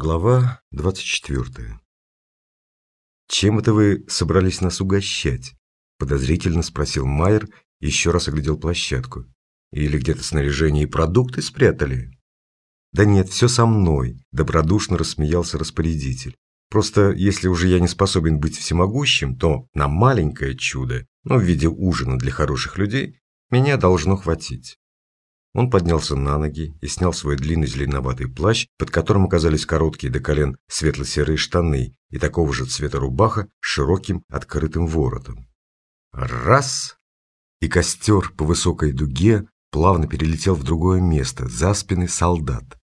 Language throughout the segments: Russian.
Глава 24 «Чем это вы собрались нас угощать?» – подозрительно спросил Майер еще раз оглядел площадку. «Или где-то снаряжение и продукты спрятали?» «Да нет, все со мной», – добродушно рассмеялся распорядитель. «Просто если уже я не способен быть всемогущим, то на маленькое чудо, ну, в виде ужина для хороших людей, меня должно хватить». Он поднялся на ноги и снял свой длинный зеленоватый плащ, под которым оказались короткие до колен светло-серые штаны и такого же цвета рубаха с широким открытым воротом. Раз! И костер по высокой дуге плавно перелетел в другое место, за спины солдат.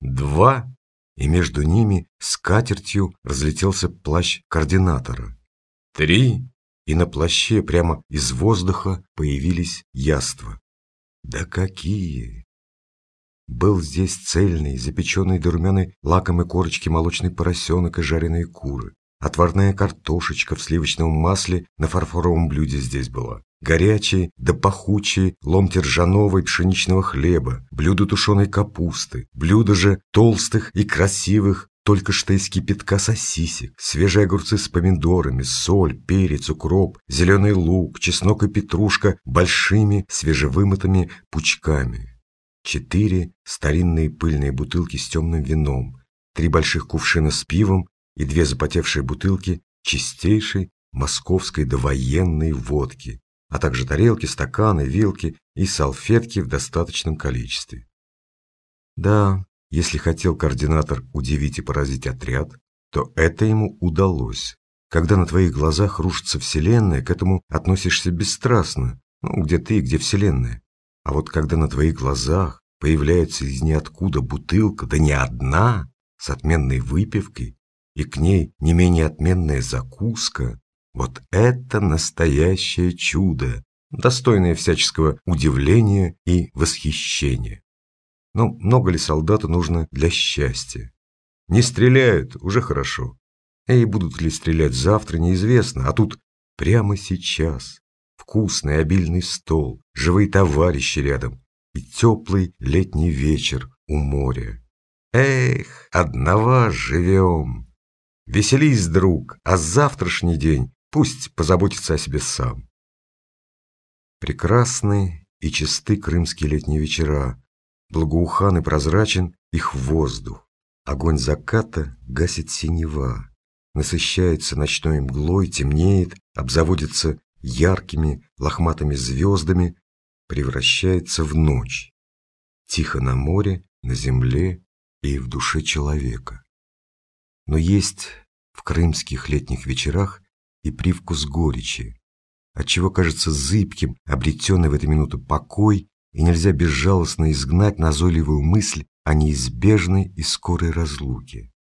Два! И между ними скатертью разлетелся плащ координатора. Три! И на плаще прямо из воздуха появились яства. Да какие! Был здесь цельный, запеченный до румяной лакомой корочки молочный поросенок и жареные куры. Отварная картошечка в сливочном масле на фарфоровом блюде здесь была. Горячие да пахучие ломти ржаного и пшеничного хлеба, блюдо тушеной капусты, блюдо же толстых и красивых только что из кипятка сосисек, свежие огурцы с помидорами, соль, перец, укроп, зеленый лук, чеснок и петрушка большими свежевымытыми пучками. Четыре старинные пыльные бутылки с темным вином, три больших кувшина с пивом и две запотевшие бутылки чистейшей московской довоенной водки, а также тарелки, стаканы, вилки и салфетки в достаточном количестве. Да, если хотел координатор удивить и поразить отряд, то это ему удалось. Когда на твоих глазах рушится Вселенная, к этому относишься бесстрастно, ну, где ты, где Вселенная. А вот когда на твоих глазах появляется из ниоткуда бутылка, да не одна, с отменной выпивкой, и к ней не менее отменная закуска, вот это настоящее чудо, достойное всяческого удивления и восхищения. Но много ли солдату нужно для счастья? Не стреляют, уже хорошо. И будут ли стрелять завтра, неизвестно. А тут прямо сейчас. Вкусный обильный стол, живые товарищи рядом и теплый летний вечер у моря. Эх, одного живем. Веселись, друг, а завтрашний день пусть позаботится о себе сам. Прекрасны и чисты крымские летние вечера, Благоухан и прозрачен их воздух. Огонь заката гасит синева. Насыщается ночной мглой, темнеет, обзаводится яркими лохматыми звездами, превращается в ночь. Тихо на море, на земле и в душе человека. Но есть в крымских летних вечерах и привкус горечи, отчего кажется зыбким, обретенный в эту минуту покой и нельзя безжалостно изгнать назойливую мысль о неизбежной и скорой разлуке.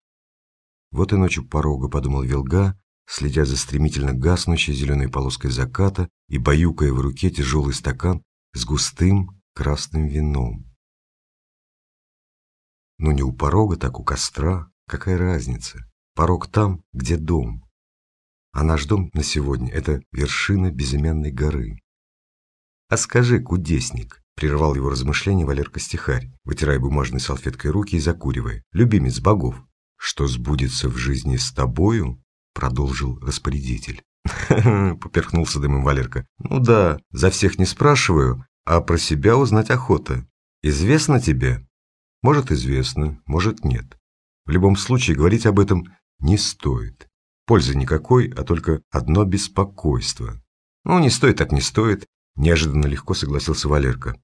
Вот и ночью порога, подумал Вилга, следя за стремительно гаснущей зеленой полоской заката и баюкая в руке тяжелый стакан с густым красным вином. Ну не у порога, так у костра, какая разница? Порог там, где дом. А наш дом на сегодня – это вершина безымянной горы. А скажи, кудесник, Прервал его размышления Валерка-стихарь, вытирая бумажной салфеткой руки и закуривая. «Любимец богов, что сбудется в жизни с тобою?» Продолжил распорядитель. Поперхнулся дымом Валерка. «Ну да, за всех не спрашиваю, а про себя узнать охота. Известно тебе?» «Может, известно, может, нет. В любом случае, говорить об этом не стоит. Пользы никакой, а только одно беспокойство. Ну, не стоит так не стоит, неожиданно легко согласился Валерка.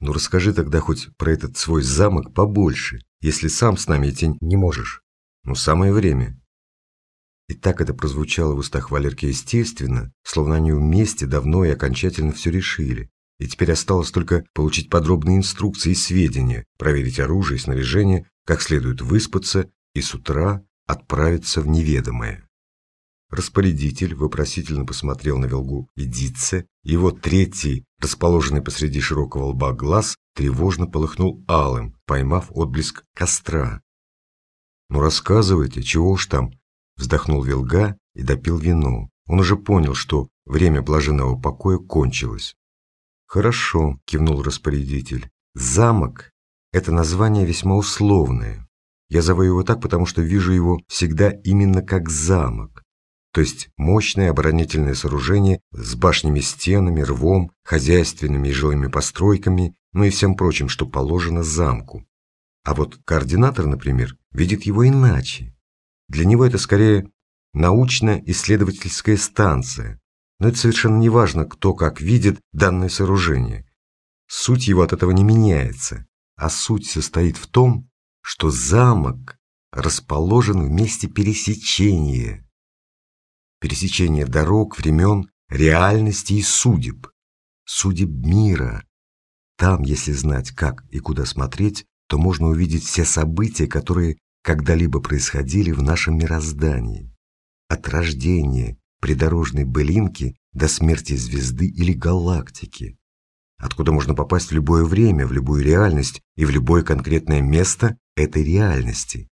Ну расскажи тогда хоть про этот свой замок побольше, если сам с нами идти не можешь. Ну самое время. И так это прозвучало в устах Валерки естественно, словно они вместе давно и окончательно все решили. И теперь осталось только получить подробные инструкции и сведения, проверить оружие и снаряжение, как следует выспаться и с утра отправиться в неведомое. Распорядитель вопросительно посмотрел на Велгу и Дитце, его третий, расположенный посреди широкого лба глаз, тревожно полыхнул алым, поймав отблеск костра. «Ну рассказывайте, чего ж там?» – вздохнул Велга и допил вино. Он уже понял, что время блаженного покоя кончилось. «Хорошо», – кивнул распорядитель. «Замок – это название весьма условное. Я зову его так, потому что вижу его всегда именно как замок. То есть мощное оборонительное сооружение с башнями, стенами, рвом, хозяйственными и жилыми постройками, ну и всем прочим, что положено замку. А вот координатор, например, видит его иначе. Для него это скорее научно-исследовательская станция, но это совершенно не важно, кто как видит данное сооружение. Суть его от этого не меняется, а суть состоит в том, что замок расположен в месте пересечения. Пересечения дорог, времен, реальности и судеб. Судеб мира. Там, если знать, как и куда смотреть, то можно увидеть все события, которые когда-либо происходили в нашем мироздании. От рождения придорожной былинки до смерти звезды или галактики. Откуда можно попасть в любое время, в любую реальность и в любое конкретное место этой реальности.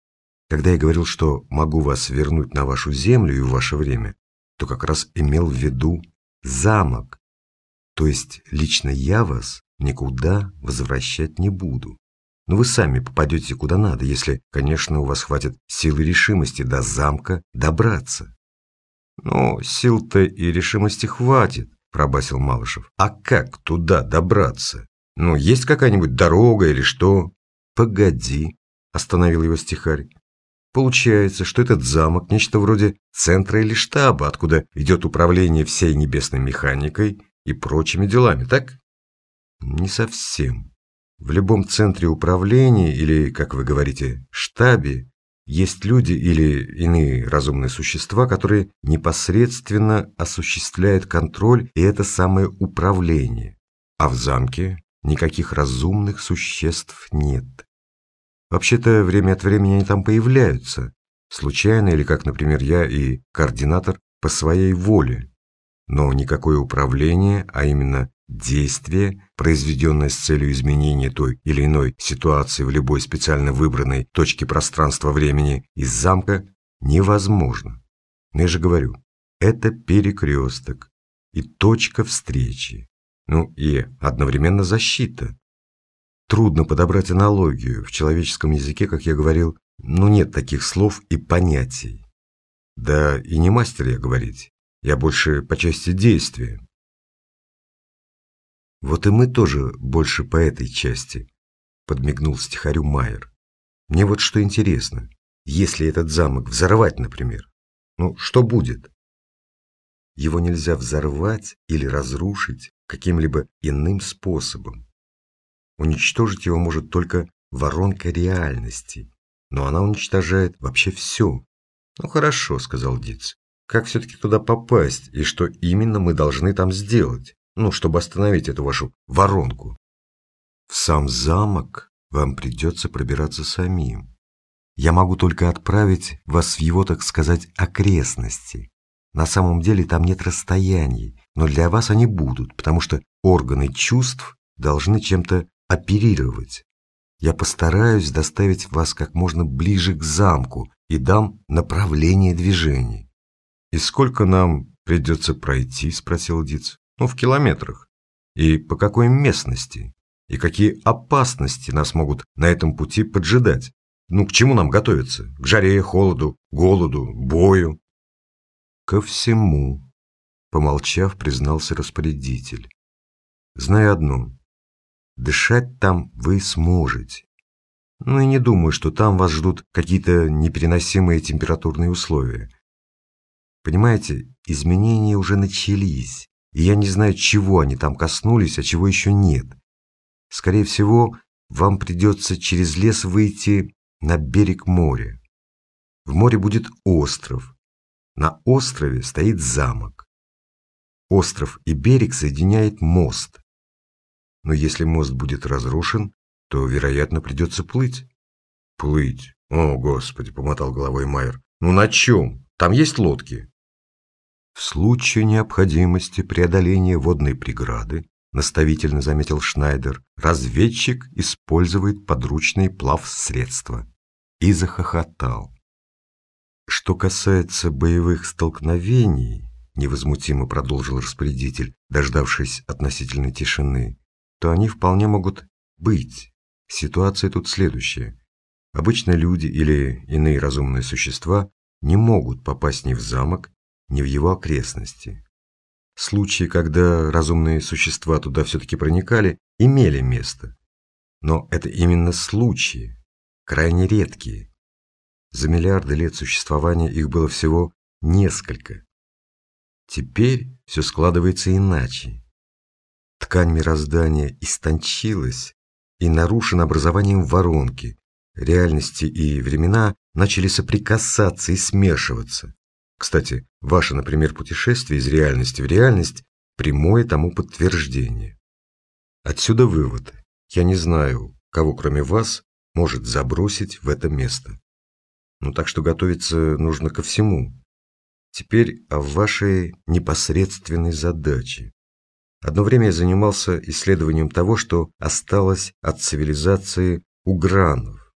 Когда я говорил, что могу вас вернуть на вашу землю и в ваше время, то как раз имел в виду замок. То есть лично я вас никуда возвращать не буду. Но вы сами попадете куда надо, если, конечно, у вас хватит силы решимости до замка добраться. Ну, сил-то и решимости хватит, пробасил Малышев. А как туда добраться? Ну, есть какая-нибудь дорога или что? Погоди, остановил его стихарь. Получается, что этот замок – нечто вроде центра или штаба, откуда идет управление всей небесной механикой и прочими делами, так? Не совсем. В любом центре управления или, как вы говорите, штабе есть люди или иные разумные существа, которые непосредственно осуществляют контроль и это самое управление. А в замке никаких разумных существ нет. Вообще-то время от времени они там появляются, случайно или как, например, я и координатор по своей воле. Но никакое управление, а именно Действие, произведенное с целью изменения той или иной ситуации в любой специально выбранной точке пространства-времени из замка, невозможно. Но я же говорю, это перекресток и точка встречи. Ну и одновременно защита. Трудно подобрать аналогию. В человеческом языке, как я говорил, ну нет таких слов и понятий. Да и не мастер я говорить. Я больше по части действия. Вот и мы тоже больше по этой части, подмигнул стихарю Майер. Мне вот что интересно, если этот замок взорвать, например, ну что будет? Его нельзя взорвать или разрушить каким-либо иным способом. Уничтожить его может только воронка реальности, но она уничтожает вообще все. Ну хорошо, сказал Диц. Как все-таки туда попасть и что именно мы должны там сделать? ну, чтобы остановить эту вашу воронку. В сам замок вам придется пробираться самим. Я могу только отправить вас в его, так сказать, окрестности. На самом деле там нет расстояний, но для вас они будут, потому что органы чувств должны чем-то оперировать. Я постараюсь доставить вас как можно ближе к замку и дам направление движения. «И сколько нам придется пройти?» – спросил Диц. Ну, в километрах. И по какой местности? И какие опасности нас могут на этом пути поджидать? Ну, к чему нам готовиться? К жаре, холоду, голоду, бою? Ко всему, помолчав, признался распорядитель. Знаю одно. Дышать там вы сможете. Ну и не думаю, что там вас ждут какие-то непереносимые температурные условия. Понимаете, изменения уже начались и я не знаю, чего они там коснулись, а чего еще нет. Скорее всего, вам придется через лес выйти на берег моря. В море будет остров. На острове стоит замок. Остров и берег соединяет мост. Но если мост будет разрушен, то, вероятно, придется плыть. Плыть? О, Господи, помотал головой Майер. Ну на чем? Там есть лодки? В случае необходимости преодоления водной преграды, наставительно заметил Шнайдер, разведчик использует подручные плавсредства. И захохотал. Что касается боевых столкновений, невозмутимо продолжил распорядитель, дождавшись относительной тишины, то они вполне могут быть. Ситуация тут следующая. обычно люди или иные разумные существа не могут попасть ни в замок, ни в его окрестности. Случаи, когда разумные существа туда все-таки проникали, имели место. Но это именно случаи, крайне редкие. За миллиарды лет существования их было всего несколько. Теперь все складывается иначе. Ткань мироздания истончилась и нарушена образованием воронки. Реальности и времена начали соприкасаться и смешиваться. Кстати, ваше, например, путешествие из реальности в реальность – прямое тому подтверждение. Отсюда вывод. Я не знаю, кого кроме вас может забросить в это место. Ну так что готовиться нужно ко всему. Теперь о вашей непосредственной задаче. Одно время я занимался исследованием того, что осталось от цивилизации угранов.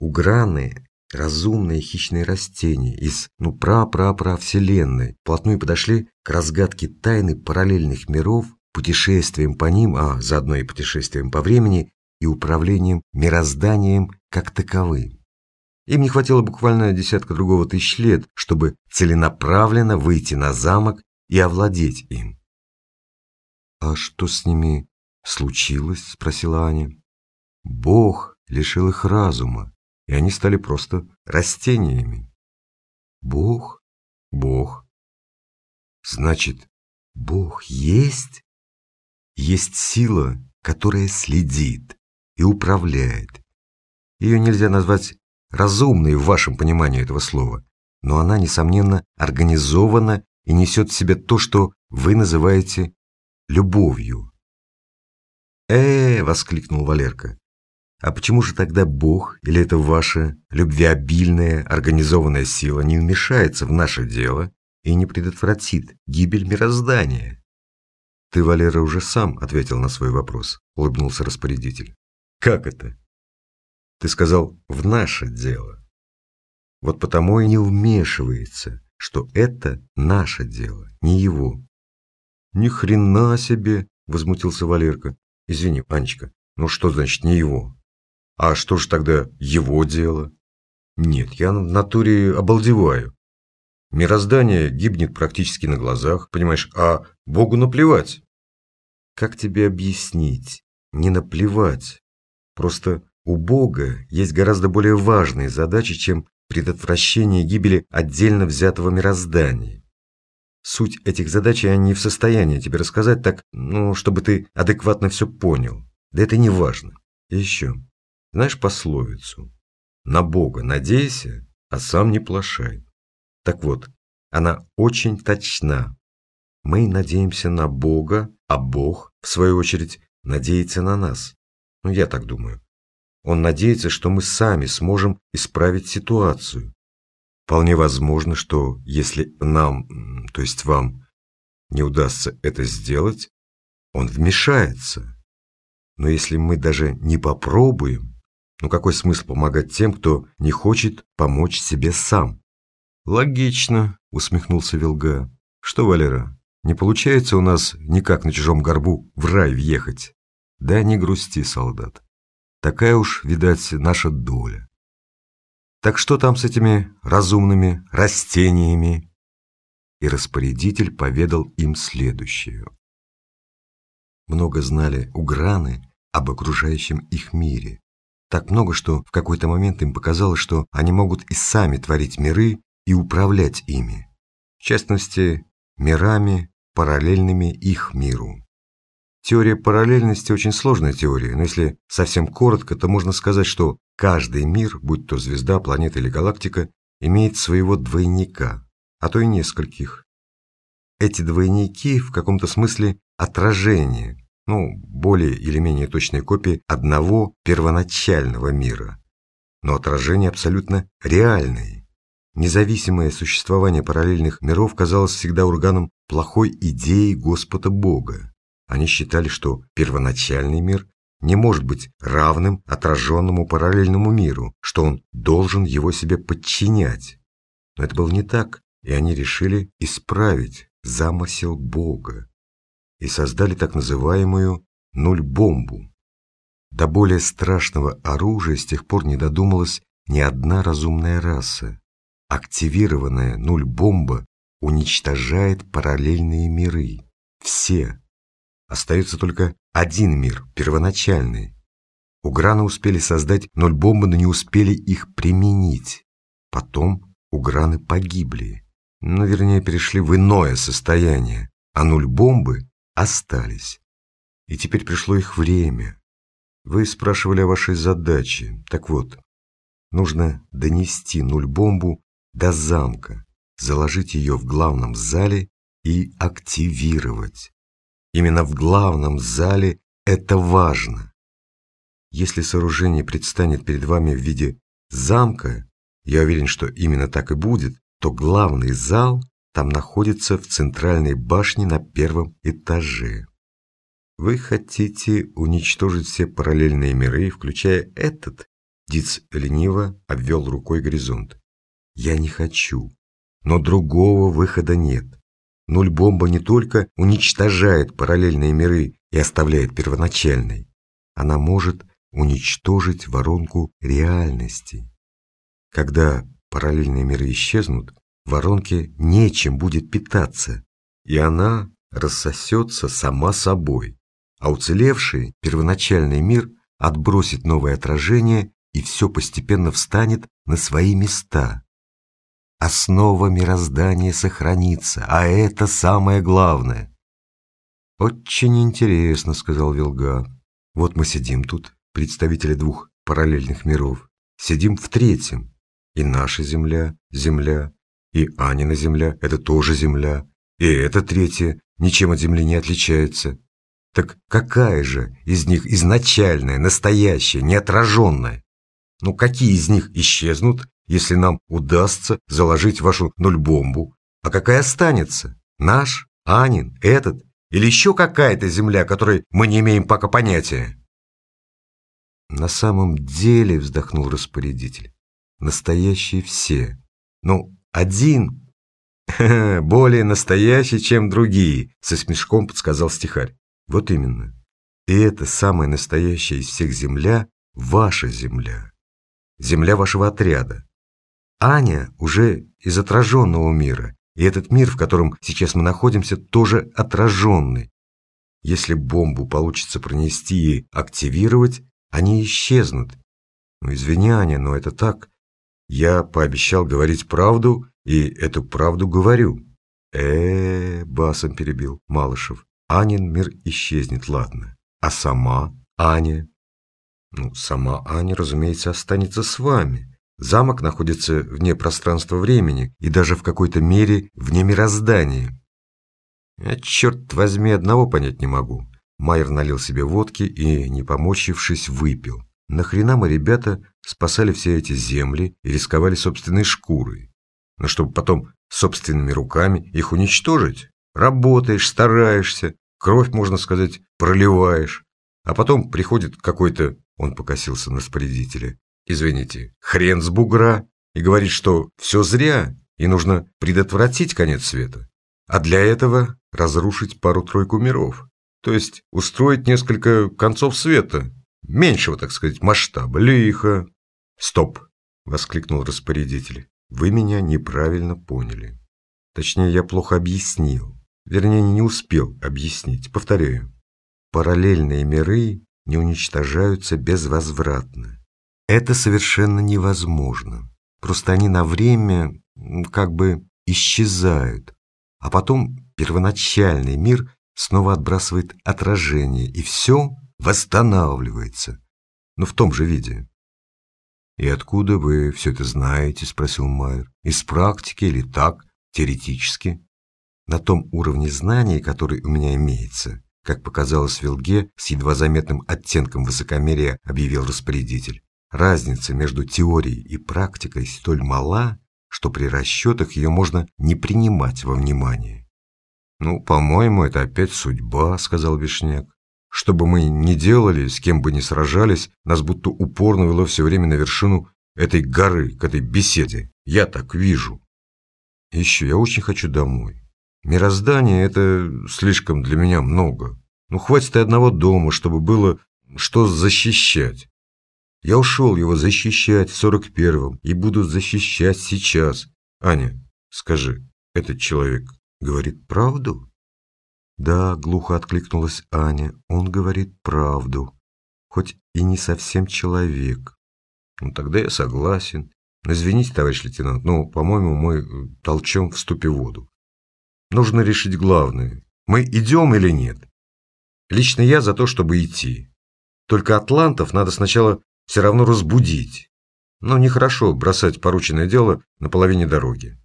Уграны – разумные хищные растения из, ну, пра-пра-пра вселенной, плотную подошли к разгадке тайны параллельных миров, путешествием по ним, а заодно и путешествием по времени, и управлением мирозданием как таковым. Им не хватило буквально десятка другого тысяч лет, чтобы целенаправленно выйти на замок и овладеть им. «А что с ними случилось?» – спросила Аня. «Бог лишил их разума, и они стали просто растениями». «Бог? Бог. Значит, Бог есть?» «Есть сила, которая следит и управляет. Ее нельзя назвать разумной в вашем понимании этого слова, но она, несомненно, организована и несет в себе то, что вы называете любовью. э воскликнул Валерка. «А почему же тогда Бог или это ваша любвеобильная организованная сила не вмешается в наше дело и не предотвратит гибель мироздания?» «Ты, Валера, уже сам ответил на свой вопрос», – улыбнулся распорядитель. «Как это?» «Ты сказал «в наше дело». Вот потому и не вмешивается, что это наше дело, не его. «Ни хрена себе!» – возмутился Валерка. «Извини, Анечка, ну что значит не его? А что ж тогда его дело?» «Нет, я в натуре обалдеваю. Мироздание гибнет практически на глазах, понимаешь, а Богу наплевать». «Как тебе объяснить? Не наплевать. Просто у Бога есть гораздо более важные задачи, чем предотвращение гибели отдельно взятого мироздания. Суть этих задач я не в состоянии тебе рассказать так, ну, чтобы ты адекватно все понял. Да это не важно. И еще. Знаешь пословицу? На Бога надейся, а сам не плашай. Так вот, она очень точна. Мы надеемся на Бога, а Бог, в свою очередь, надеется на нас. Ну, я так думаю. Он надеется, что мы сами сможем исправить ситуацию, Вполне возможно, что если нам, то есть вам, не удастся это сделать, он вмешается. Но если мы даже не попробуем, ну какой смысл помогать тем, кто не хочет помочь себе сам? Логично, усмехнулся Вилга. Что, Валера, не получается у нас никак на чужом горбу в рай въехать? Да не грусти, солдат. Такая уж, видать, наша доля. Так что там с этими разумными растениями? И распорядитель поведал им следующее. Много знали уграны об окружающем их мире. Так много, что в какой-то момент им показалось, что они могут и сами творить миры и управлять ими. В частности, мирами, параллельными их миру. Теория параллельности очень сложная теория, но если совсем коротко, то можно сказать, что Каждый мир, будь то звезда, планета или галактика, имеет своего двойника, а то и нескольких. Эти двойники в каком-то смысле отражение, ну, более или менее точные копии одного первоначального мира, но отражения абсолютно реальные. Независимое существование параллельных миров казалось всегда органом плохой идеи Господа Бога. Они считали, что первоначальный мир не может быть равным отраженному параллельному миру, что он должен его себе подчинять. Но это было не так, и они решили исправить замысел Бога и создали так называемую нуль-бомбу. До более страшного оружия с тех пор не додумалась ни одна разумная раса. Активированная нуль-бомба уничтожает параллельные миры. Все. Остается только один мир, первоначальный. Уграны успели создать нуль-бомбы, но не успели их применить. Потом уграны погибли. Ну, вернее, перешли в иное состояние, а нуль-бомбы остались. И теперь пришло их время. Вы спрашивали о вашей задаче. Так вот, нужно донести нуль-бомбу до замка, заложить ее в главном зале и активировать. Именно в главном зале это важно. Если сооружение предстанет перед вами в виде замка, я уверен, что именно так и будет, то главный зал там находится в центральной башне на первом этаже. Вы хотите уничтожить все параллельные миры, включая этот? Диц лениво обвел рукой горизонт. Я не хочу, но другого выхода нет. Нуль-бомба не только уничтожает параллельные миры и оставляет первоначальный, она может уничтожить воронку реальности. Когда параллельные миры исчезнут, воронке нечем будет питаться, и она рассосется сама собой, а уцелевший первоначальный мир отбросит новое отражение и все постепенно встанет на свои места. Основа мироздания сохранится, а это самое главное. «Очень интересно», — сказал Вилга. «Вот мы сидим тут, представители двух параллельных миров. Сидим в третьем. И наша Земля — Земля, и Анина Земля — это тоже Земля, и эта третья ничем от Земли не отличается. Так какая же из них изначальная, настоящая, неотраженная? Ну какие из них исчезнут, если нам удастся заложить вашу нуль-бомбу? А какая останется? Наш? Анин? Этот? Или еще какая-то земля, которой мы не имеем пока понятия? На самом деле, вздохнул распорядитель, настоящие все. Ну, один более настоящий, чем другие, со смешком подсказал стихарь. Вот именно. И это самая настоящая из всех земля – ваша земля. Земля вашего отряда. Аня уже из отраженного мира, и этот мир, в котором сейчас мы находимся, тоже отраженный. Если бомбу получится пронести и активировать, они исчезнут. Ну, извини, Аня, но это так. Я пообещал говорить правду, и эту правду говорю. э, -э басом перебил Малышев. Анин мир исчезнет, ладно. А сама Аня? Ну, сама Аня, разумеется, останется с вами. Замок находится вне пространства-времени и даже в какой-то мере вне мироздания. Я, черт возьми, одного понять не могу. Майер налил себе водки и, не помочившись, выпил. Нахрена мы, ребята, спасали все эти земли и рисковали собственной шкурой? Но чтобы потом собственными руками их уничтожить? Работаешь, стараешься, Кровь, можно сказать, проливаешь. А потом приходит какой-то, он покосился на распорядителя, извините, хрен с бугра, и говорит, что все зря, и нужно предотвратить конец света. А для этого разрушить пару-тройку миров. То есть устроить несколько концов света, меньшего, так сказать, масштаба. Лихо. Стоп, воскликнул распорядитель. Вы меня неправильно поняли. Точнее, я плохо объяснил. Вернее, не успел объяснить. Повторяю. Параллельные миры не уничтожаются безвозвратно. Это совершенно невозможно. Просто они на время как бы исчезают. А потом первоначальный мир снова отбрасывает отражение, и все восстанавливается. Но в том же виде. «И откуда вы все это знаете?» – спросил Майер. «Из практики или так, теоретически?» на том уровне знаний, который у меня имеется, как показалось Вилге, с едва заметным оттенком высокомерия объявил распорядитель. Разница между теорией и практикой столь мала, что при расчетах ее можно не принимать во внимание. «Ну, по-моему, это опять судьба», — сказал Вишняк. «Что бы мы ни делали, с кем бы ни сражались, нас будто упорно вело все время на вершину этой горы, к этой беседе. Я так вижу. Еще я очень хочу домой. Мироздание – это слишком для меня много. Ну, хватит и одного дома, чтобы было что защищать? Я ушел его защищать в сорок первом и буду защищать сейчас. Аня, скажи, этот человек говорит правду? Да, глухо откликнулась Аня, он говорит правду, хоть и не совсем человек. Ну, тогда я согласен. Но извините, товарищ лейтенант, но, по-моему, мы толчем в ступе воду. Нужно решить главное. Мы идем или нет? Лично я за то, чтобы идти. Только атлантов надо сначала все равно разбудить. Но нехорошо бросать порученное дело на половине дороги.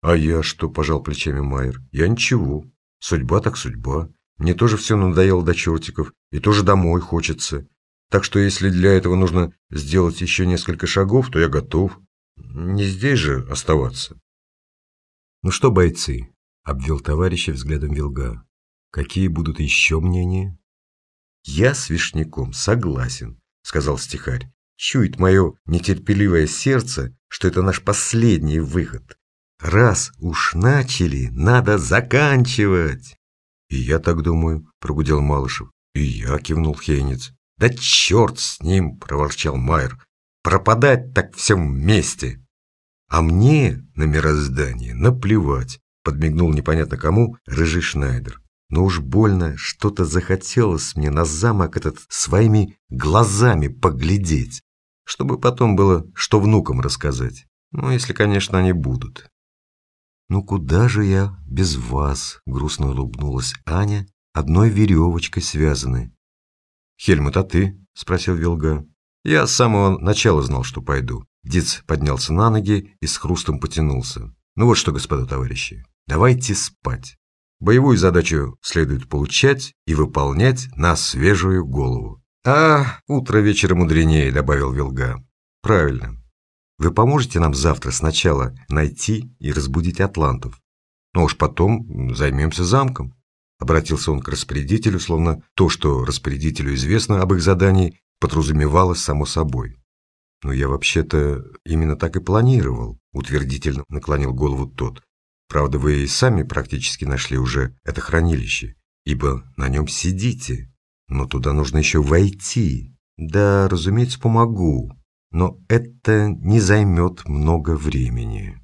А я что, пожал плечами Майер? Я ничего. Судьба так судьба. Мне тоже все надоело до чертиков. И тоже домой хочется. Так что если для этого нужно сделать еще несколько шагов, то я готов. Не здесь же оставаться. Ну что, бойцы, обвел товарища взглядом Вилга. Какие будут еще мнения? Я с Вишняком согласен, сказал стихарь. Чует мое нетерпеливое сердце, что это наш последний выход. Раз уж начали, надо заканчивать. И я так думаю, прогудел Малышев. И я кивнул Хейниц. Да черт с ним, проворчал Майер. Пропадать так всем вместе. А мне на мироздание наплевать, подмигнул непонятно кому рыжий Шнайдер. Но уж больно что-то захотелось мне на замок этот своими глазами поглядеть, чтобы потом было что внукам рассказать. Ну, если, конечно, они будут. «Ну куда же я без вас?» — грустно улыбнулась Аня, одной веревочкой связаны. «Хельмут, а ты?» — спросил Вилга. Я с самого начала знал, что пойду. Диц поднялся на ноги и с хрустом потянулся. Ну вот что, господа товарищи, давайте спать. Боевую задачу следует получать и выполнять на свежую голову. А, утро вечера мудренее, добавил Вилга. Правильно. Вы поможете нам завтра сначала найти и разбудить атлантов. Ну уж потом займемся замком. Обратился он к распорядителю, словно то, что распорядителю известно об их задании, подразумевалось само собой. «Но я вообще-то именно так и планировал», – утвердительно наклонил голову тот. «Правда, вы и сами практически нашли уже это хранилище, ибо на нем сидите, но туда нужно еще войти. Да, разумеется, помогу, но это не займет много времени».